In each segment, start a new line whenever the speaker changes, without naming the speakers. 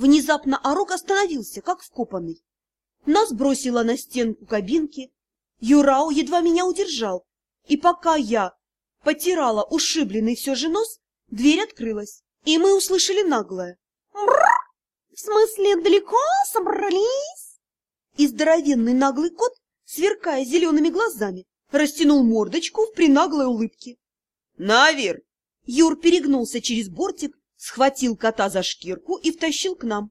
Внезапно Орок остановился, как вкопанный. Нас бросило на стенку кабинки. Юрау едва меня удержал, и пока я потирала ушибленный все же нос, дверь открылась, и мы услышали наглое.
В смысле, далеко собрались?
И здоровенный наглый кот, сверкая зелеными глазами, растянул мордочку в принаглой улыбке.
«Навер!»
Юр перегнулся через бортик, схватил кота за шкирку и втащил к нам.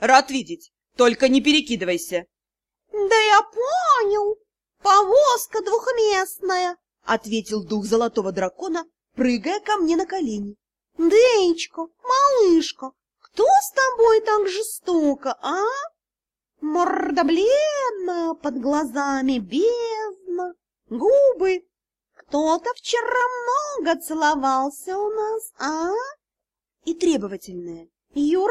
«Рад видеть! Только не перекидывайся!»
«Да я понял! Повозка двухместная!»
— ответил дух золотого дракона, прыгая ко мне на колени.
«Деечка, малышка, кто с тобой так жестоко, а? Морда бледная, под глазами бездна, губы. Кто-то вчера много целовался у нас, а?»
И требовательная.
«Юр!»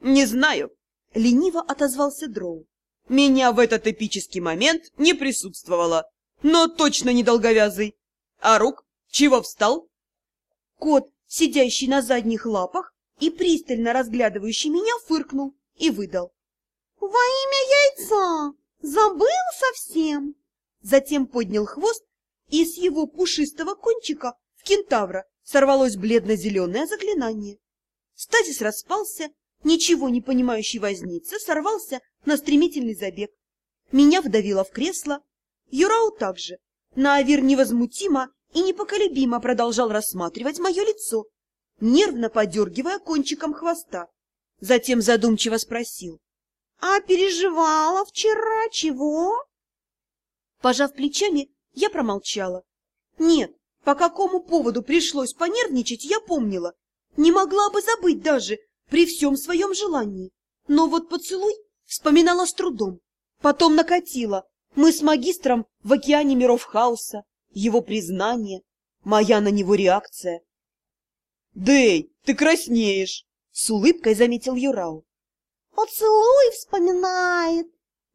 «Не знаю», —
лениво отозвался Дроу.
«Меня в этот эпический момент не присутствовало, но точно не долговязый. А рук? Чего встал?»
Кот, сидящий на задних лапах и пристально разглядывающий меня, фыркнул и выдал.
«Во имя яйца! Забыл совсем!»
Затем поднял хвост, и с его пушистого кончика в кентавра сорвалось бледно-зеленое заклинание. Стазис распался, ничего не понимающий возница сорвался на стремительный забег. Меня вдавило в кресло. Юрау также. Наавир невозмутимо и непоколебимо продолжал рассматривать мое лицо, нервно подергивая кончиком хвоста. Затем задумчиво спросил.
— А переживала вчера чего?
Пожав плечами, я промолчала. Нет, по какому поводу пришлось понервничать, я помнила. Не могла бы забыть даже при всем своем желании. Но вот поцелуй вспоминала с трудом. Потом накатила. Мы с магистром в океане миров хаоса. Его признание, моя на него реакция.
«Дэй, ты краснеешь!» — с улыбкой заметил Юрау.
«Поцелуй вспоминает!»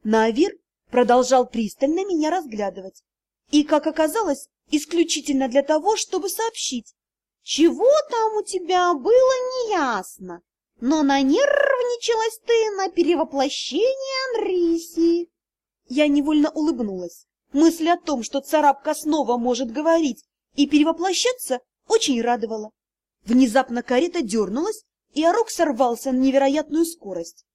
Навир продолжал пристально меня разглядывать. И, как оказалось, исключительно для того, чтобы сообщить.
«Чего там у тебя было, неясно, но нанервничалась ты на перевоплощение Анриси!»
Я невольно улыбнулась. Мысль о том, что царапка снова может говорить и перевоплощаться, очень радовала. Внезапно карета дернулась, и орок сорвался на невероятную скорость.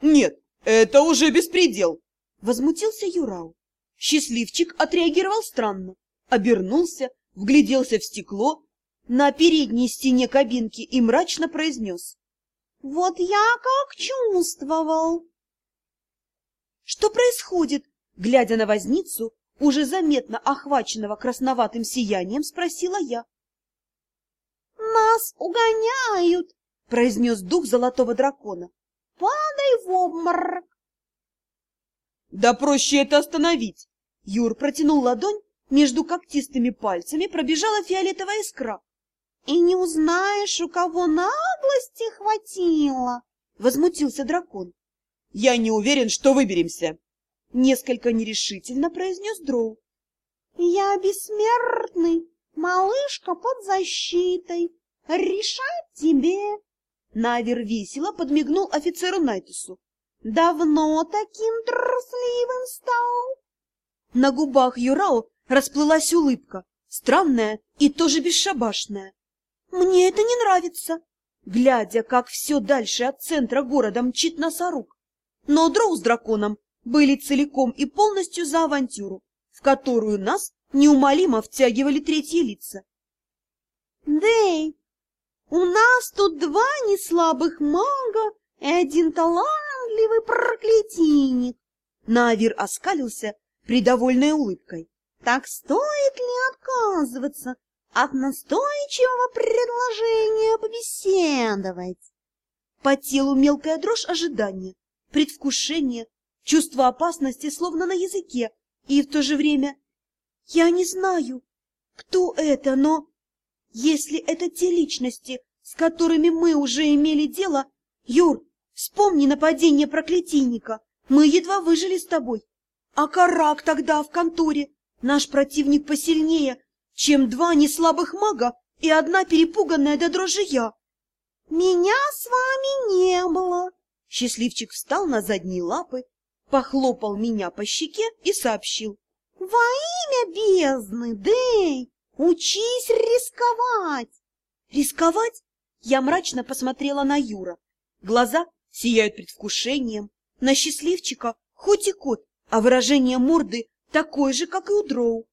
«Нет, это уже беспредел!»
— возмутился Юрау. Счастливчик отреагировал странно, обернулся, вгляделся в стекло на передней стене кабинки и мрачно произнес.
«Вот я как чувствовал!»
«Что происходит?» Глядя на возницу, уже заметно охваченного красноватым сиянием, спросила я.
«Нас угоняют!»
— произнес дух золотого дракона.
«Падай в обморок!»
«Да проще это остановить!»
Юр протянул ладонь, между когтистыми пальцами пробежала фиолетовая искра.
«И не узнаешь, у кого наглости хватило!»
— возмутился дракон.
«Я не уверен, что выберемся!»
Несколько нерешительно произнес Дроу.
«Я бессмертный, малышка под защитой. Решать тебе!»
Навер весело подмигнул офицеру Найтусу.
«Давно таким трусливым стал?»
На губах Юрао расплылась улыбка, странная и тоже бесшабашная. «Мне это не нравится!» Глядя, как все дальше от центра города мчит носорог. Но Дроу с драконом были целиком и полностью за авантюру, в которую нас неумолимо втягивали третьи лица.
«Дэй, у нас тут два неслабых мага и один талантливый проклятийник!»
Навир оскалился придовольной улыбкой.
«Так стоит ли отказываться от настойчивого предложения побеседовать?»
По телу мелкая дрожь ожидания, предвкушения, чувство опасности словно на языке, и в то же время я не знаю, кто это, но если это те личности, с которыми мы уже имели дело, Юр, вспомни нападение проклятийника, мы едва выжили с тобой. А Карак тогда в конторе, наш противник посильнее, чем два неслабых мага и одна перепуганная до дрожи я.
Меня с вами не
Счастливчик встал на задние лапы, похлопал меня по щеке и сообщил.
Во имя бездны, Дэй, учись рисковать.
Рисковать? Я мрачно посмотрела на Юра. Глаза сияют предвкушением. На счастливчика хоть и кот, а выражение морды такое же, как и у Дроу.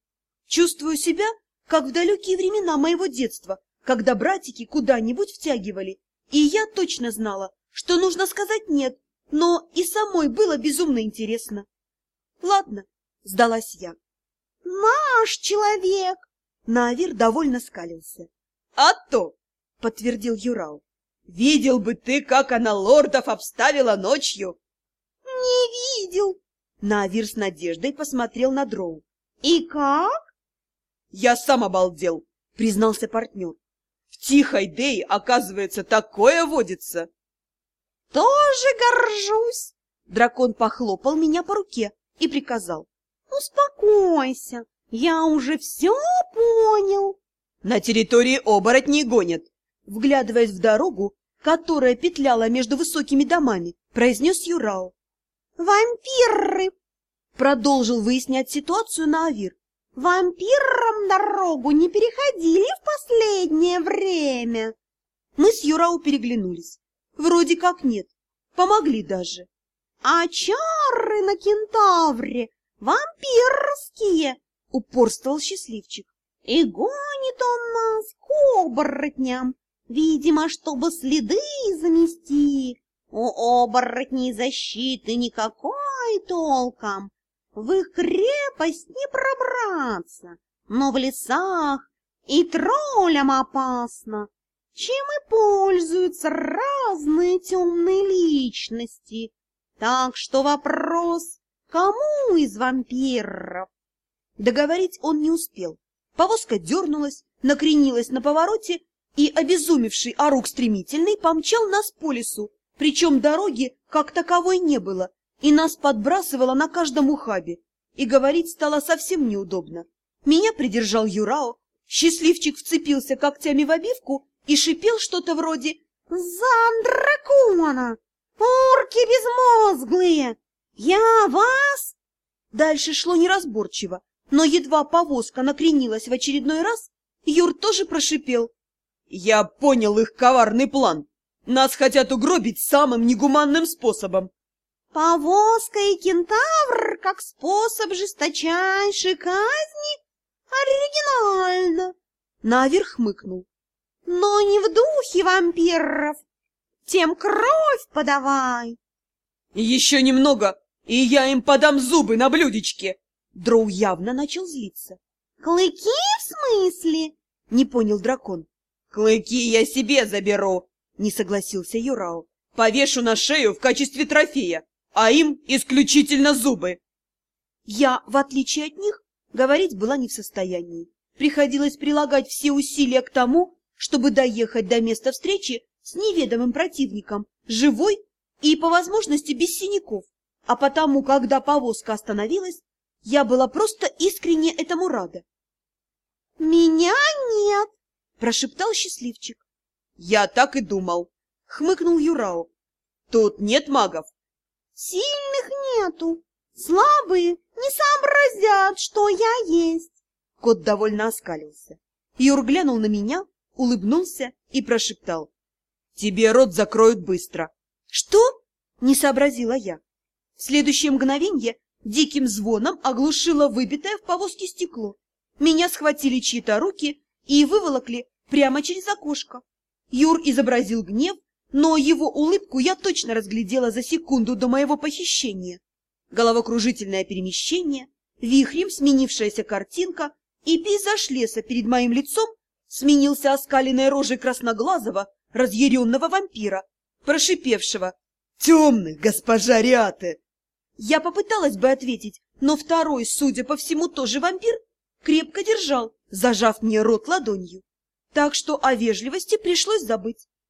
Чувствую себя, как в далекие времена моего детства, когда братики куда-нибудь втягивали, и я точно знала, что нужно сказать «нет», но и самой было безумно интересно. Ладно, сдалась я.
Наш человек!
Наавир довольно скалился.
— А то!
— подтвердил Юрау.
— Видел бы ты, как она лордов обставила ночью!
— Не видел!
Наавир с надеждой посмотрел на Дроу.
— И как?
— Я сам обалдел, — признался партнер. — В Тихой Дей, оказывается, такое водится!
— Тоже горжусь!
Дракон похлопал меня по руке и приказал.
Успокойся, я уже все понял.
На территории оборотней гонят.
Вглядываясь в дорогу, которая петляла между высокими домами, произнес Юрау.
Вампиры!
Продолжил выяснять ситуацию на Авир.
Вампирам дорогу не переходили в последнее время.
Мы с Юрау переглянулись. Вроде как нет. Помогли даже.
А чары на кентавре вампирские,
упорствовал счастливчик.
И гонит он нас к оборотням, видимо, чтобы следы замести. У оборотней защиты никакой толком, в их крепость не пробраться, но в лесах и троллям опасно, чем и пользуются разные темные личности. Так что вопрос Кому из вампиров?
Договорить он не успел. Повозка дернулась, накренилась на повороте, и обезумевший Арук стремительный помчал нас по лесу, причем дороги как таковой не было, и нас подбрасывало на каждом ухабе, и говорить стало совсем неудобно. Меня придержал Юрао, счастливчик вцепился когтями в обивку и шипел что-то вроде
«Зан дракона! Урки безмозглые! «Я вас?»
Дальше шло неразборчиво, но едва повозка накренилась в очередной раз, Юр тоже прошипел.
«Я понял их коварный план. Нас хотят угробить самым негуманным способом».
«Повозка и кентавр как способ жесточайшей казни? Оригинально!»
Наверх хмыкнул.
«Но не в духе вампиров. Тем кровь подавай!»
«Еще немного, и я им подам зубы на блюдечке!»
Дроу явно начал злиться.
«Клыки в смысле?»
— не понял дракон.
«Клыки я себе заберу!»
— не согласился Юрао.
«Повешу на шею в качестве трофея, а им исключительно зубы!»
Я, в отличие от них, говорить была не в состоянии. Приходилось прилагать все усилия к тому, чтобы доехать до места встречи с неведомым противником, живой и, по возможности, без синяков. А потому, когда повозка остановилась, я была просто искренне этому рада.
— Меня нет!
— прошептал счастливчик.
— Я так и думал, — хмыкнул Юрао. — Тут нет магов.
— Сильных нету. Слабые не сообразят, что я есть.
Кот довольно оскалился. Юр глянул на меня, улыбнулся и прошептал. — Тебе рот закроют быстро. — Что? — не сообразила я. В следующее мгновенье диким звоном оглушило выбитое в повозке стекло. Меня схватили чьи-то руки и выволокли прямо через окошко. Юр изобразил гнев, но его улыбку я точно разглядела за секунду до моего похищения. Головокружительное перемещение, вихрем сменившаяся картинка и пейзаж леса перед моим лицом сменился оскаленной рожей красноглазого, разъяренного вампира, прошипевшего «Темный, госпожа Риаты!» Я попыталась бы ответить, но второй, судя по всему, тоже вампир, крепко держал, зажав мне рот ладонью. Так что о вежливости пришлось забыть.